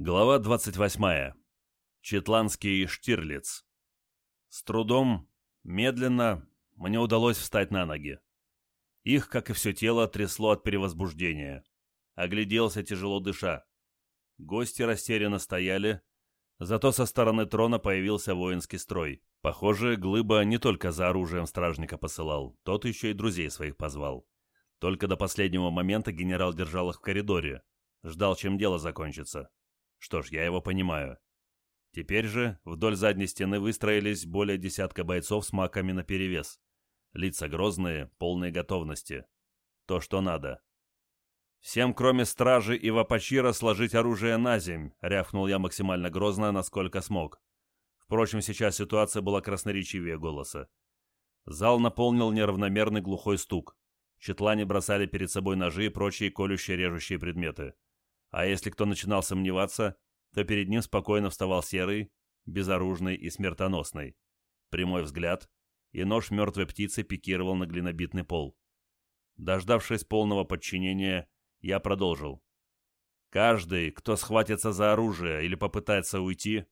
Глава 28. Четландский Штирлиц. С трудом, медленно, мне удалось встать на ноги. Их, как и все тело, трясло от перевозбуждения. Огляделся, тяжело дыша. Гости растерянно стояли, зато со стороны трона появился воинский строй. Похоже, Глыба не только за оружием стражника посылал, тот еще и друзей своих позвал. Только до последнего момента генерал держал их в коридоре, ждал, чем дело закончится. Что ж, я его понимаю. Теперь же вдоль задней стены выстроились более десятка бойцов с маками наперевес. Лица грозные, полные готовности. То, что надо. «Всем, кроме стражи и вапачира, сложить оружие на земь», — рявкнул я максимально грозно, насколько смог. Впрочем, сейчас ситуация была красноречивее голоса. Зал наполнил неравномерный глухой стук. Четлане бросали перед собой ножи и прочие колющие режущие предметы. А если кто начинал сомневаться, то перед ним спокойно вставал серый, безоружный и смертоносный. Прямой взгляд, и нож мертвой птицы пикировал на глинобитный пол. Дождавшись полного подчинения, я продолжил. «Каждый, кто схватится за оружие или попытается уйти,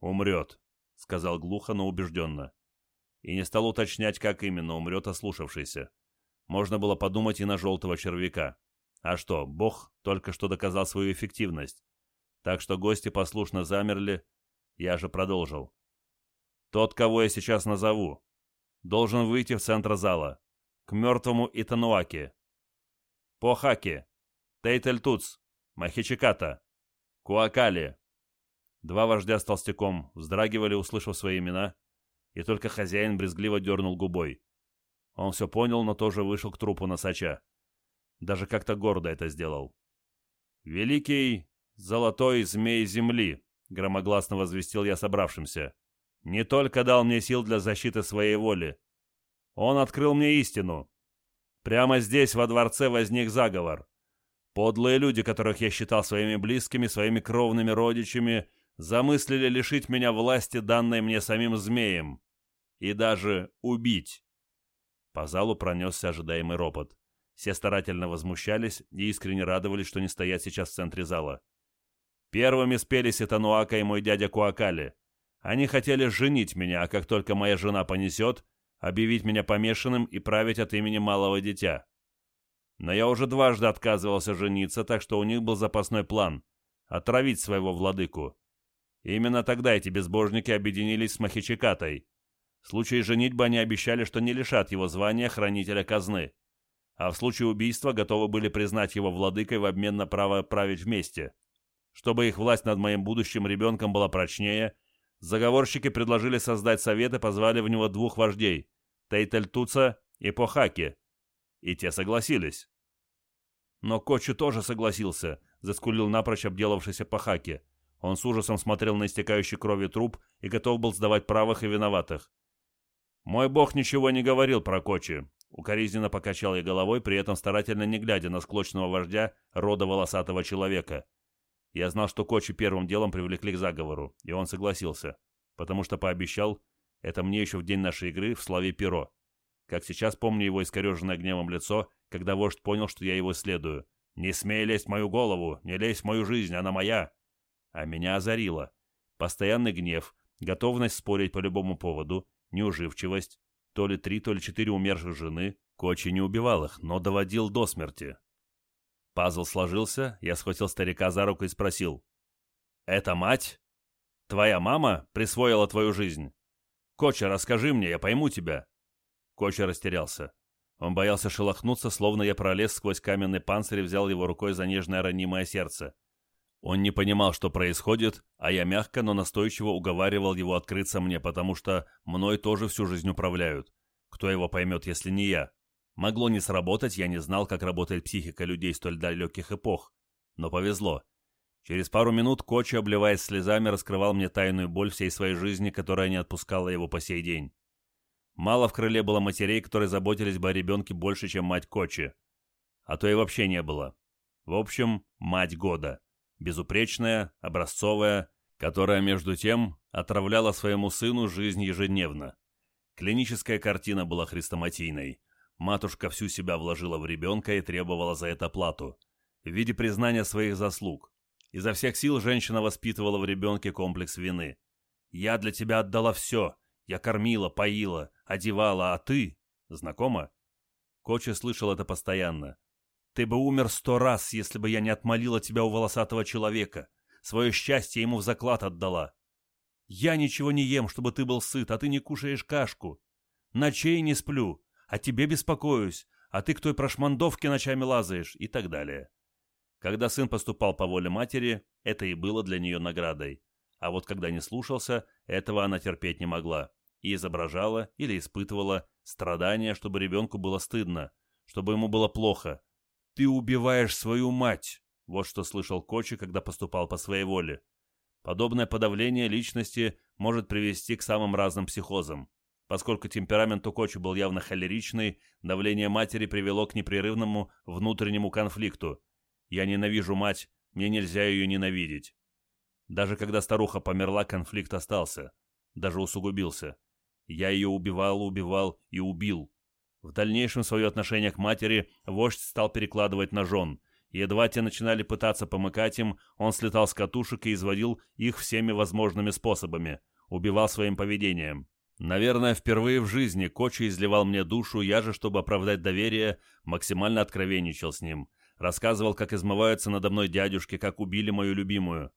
умрет», — сказал глухо, но убежденно. И не стал уточнять, как именно умрет ослушавшийся. Можно было подумать и на желтого червяка. А что, бог только что доказал свою эффективность. Так что гости послушно замерли, я же продолжил. Тот, кого я сейчас назову, должен выйти в центр зала, к мертвому Итануаке. Похаки, Тейтельтуц, Махичиката, Куакали. Два вождя с толстяком вздрагивали, услышав свои имена, и только хозяин брезгливо дернул губой. Он все понял, но тоже вышел к трупу носача. Даже как-то гордо это сделал. «Великий золотой змей земли», — громогласно возвестил я собравшимся, — «не только дал мне сил для защиты своей воли. Он открыл мне истину. Прямо здесь, во дворце, возник заговор. Подлые люди, которых я считал своими близкими, своими кровными родичами, замыслили лишить меня власти, данной мне самим змеем, и даже убить». По залу пронесся ожидаемый ропот. Все старательно возмущались и искренне радовались, что не стоят сейчас в центре зала. Первыми спелись Итануака и мой дядя Куакали. Они хотели женить меня, а как только моя жена понесет, объявить меня помешанным и править от имени малого дитя. Но я уже дважды отказывался жениться, так что у них был запасной план — отравить своего владыку. И именно тогда эти безбожники объединились с Махичикатой. В случае женитьбы они обещали, что не лишат его звания хранителя казны а в случае убийства готовы были признать его владыкой в обмен на право править вместе. Чтобы их власть над моим будущим ребенком была прочнее, заговорщики предложили создать совет и позвали в него двух вождей – Тейтельтуца и Похаки. И те согласились. Но Кочу тоже согласился, заскулил напрочь обделавшийся Похаки. Он с ужасом смотрел на истекающий кровью труп и готов был сдавать правых и виноватых. Мой бог ничего не говорил про Кочи, Укоризненно покачал я головой, при этом старательно не глядя на склочного вождя рода волосатого человека. Я знал, что Кочи первым делом привлекли к заговору, и он согласился, потому что пообещал это мне еще в день нашей игры в славе Перо. Как сейчас помню его искореженное гневом лицо, когда вождь понял, что я его следую. «Не смей лезть в мою голову! Не лезь в мою жизнь! Она моя!» А меня озарило. Постоянный гнев, готовность спорить по любому поводу, неуживчивость, то ли три, то ли четыре умерших жены, Кочи не убивал их, но доводил до смерти. Пазл сложился, я схватил старика за руку и спросил. «Это мать? Твоя мама присвоила твою жизнь? Коча, расскажи мне, я пойму тебя». Коча растерялся. Он боялся шелохнуться, словно я пролез сквозь каменный панцирь и взял его рукой за нежное ранимое сердце. Он не понимал, что происходит, а я мягко, но настойчиво уговаривал его открыться мне, потому что мной тоже всю жизнь управляют. Кто его поймет, если не я? Могло не сработать, я не знал, как работает психика людей столь далеких эпох. Но повезло. Через пару минут Кочи, обливаясь слезами, раскрывал мне тайную боль всей своей жизни, которая не отпускала его по сей день. Мало в крыле было матерей, которые заботились бы о ребенке больше, чем мать Кочи. А то и вообще не было. В общем, мать года безупречная, образцовая, которая, между тем, отравляла своему сыну жизнь ежедневно. Клиническая картина была хрестоматийной. Матушка всю себя вложила в ребенка и требовала за это плату. В виде признания своих заслуг. Изо всех сил женщина воспитывала в ребенке комплекс вины. «Я для тебя отдала все. Я кормила, поила, одевала, а ты...» Знакомо? Коча слышал это постоянно. «Ты бы умер сто раз, если бы я не отмолила тебя у волосатого человека. Свое счастье ему в заклад отдала. Я ничего не ем, чтобы ты был сыт, а ты не кушаешь кашку. Ночей не сплю, а тебе беспокоюсь, а ты к той прошмандовке ночами лазаешь» и так далее. Когда сын поступал по воле матери, это и было для нее наградой. А вот когда не слушался, этого она терпеть не могла. И изображала или испытывала страдания, чтобы ребенку было стыдно, чтобы ему было плохо. «Ты убиваешь свою мать!» Вот что слышал Кочи, когда поступал по своей воле. Подобное подавление личности может привести к самым разным психозам. Поскольку темперамент у Кочи был явно холеричный, давление матери привело к непрерывному внутреннему конфликту – я ненавижу мать, мне нельзя ее ненавидеть. Даже когда старуха померла, конфликт остался. Даже усугубился. Я ее убивал, убивал и убил. В дальнейшем свое отношение к матери вождь стал перекладывать на жен. Едва те начинали пытаться помыкать им, он слетал с катушек и изводил их всеми возможными способами. Убивал своим поведением. Наверное, впервые в жизни Кочи изливал мне душу, я же, чтобы оправдать доверие, максимально откровенничал с ним. Рассказывал, как измываются надо мной дядюшки, как убили мою любимую.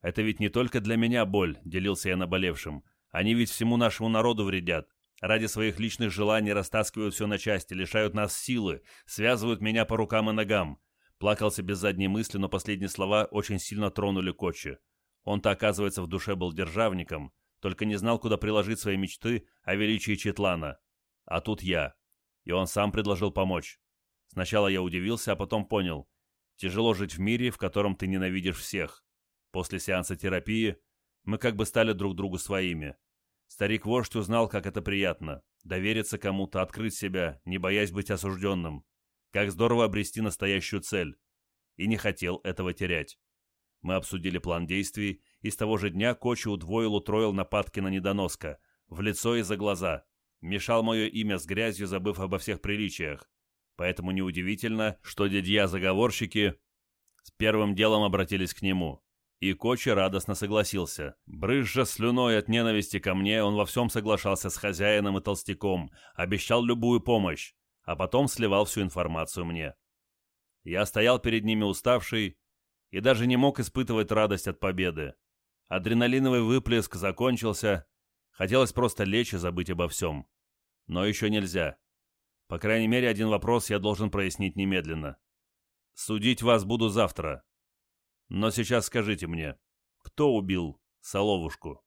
Это ведь не только для меня боль, делился я наболевшим. Они ведь всему нашему народу вредят. Ради своих личных желаний растаскивают все на части, лишают нас силы, связывают меня по рукам и ногам. Плакался без задней мысли, но последние слова очень сильно тронули Кочи. Он-то, оказывается, в душе был державником, только не знал, куда приложить свои мечты о величии Четлана. А тут я. И он сам предложил помочь. Сначала я удивился, а потом понял. Тяжело жить в мире, в котором ты ненавидишь всех. После сеанса терапии мы как бы стали друг другу своими. Старик-вождь узнал, как это приятно. Довериться кому-то, открыть себя, не боясь быть осужденным. Как здорово обрести настоящую цель. И не хотел этого терять. Мы обсудили план действий, и с того же дня Кочи удвоил-утроил нападки на недоноска. В лицо и за глаза. Мешал мое имя с грязью, забыв обо всех приличиях поэтому неудивительно, что дядья-заговорщики с первым делом обратились к нему. И Кочи радостно согласился. Брызжа слюной от ненависти ко мне, он во всем соглашался с хозяином и толстяком, обещал любую помощь, а потом сливал всю информацию мне. Я стоял перед ними уставший и даже не мог испытывать радость от победы. Адреналиновый выплеск закончился, хотелось просто лечь и забыть обо всем. Но еще нельзя. По крайней мере, один вопрос я должен прояснить немедленно. Судить вас буду завтра. Но сейчас скажите мне, кто убил Соловушку?